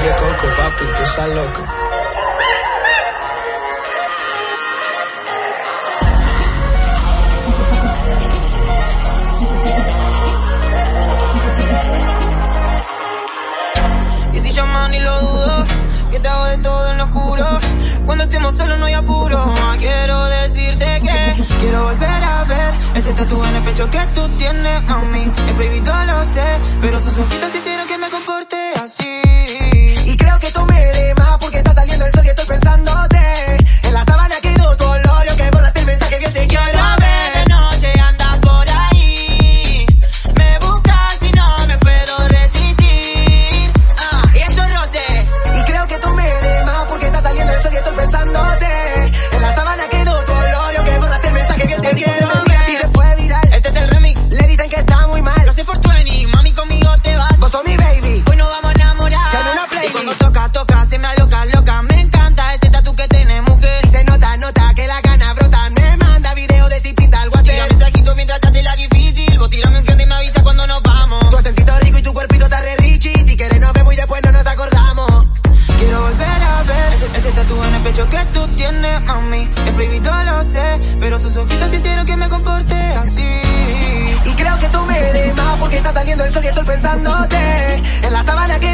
Oye, Coco, papi, tú estás loco. Y si llaman y lo dudo, que te hago de todo en lo oscuro. Cuando estemos solos no hay apuro. Ah, quiero decirte que quiero volver a ver ese tatuaje en el pecho que tú tienes, mami. Es prohibido, lo sé, pero sus ojitos sí pecho que tú tienes, mami. Es prohibido, lo sé, pero sus ojitos hicieron que me comporte así. Y creo que tú me más porque está saliendo el sol y estoy pensándote en la sábana que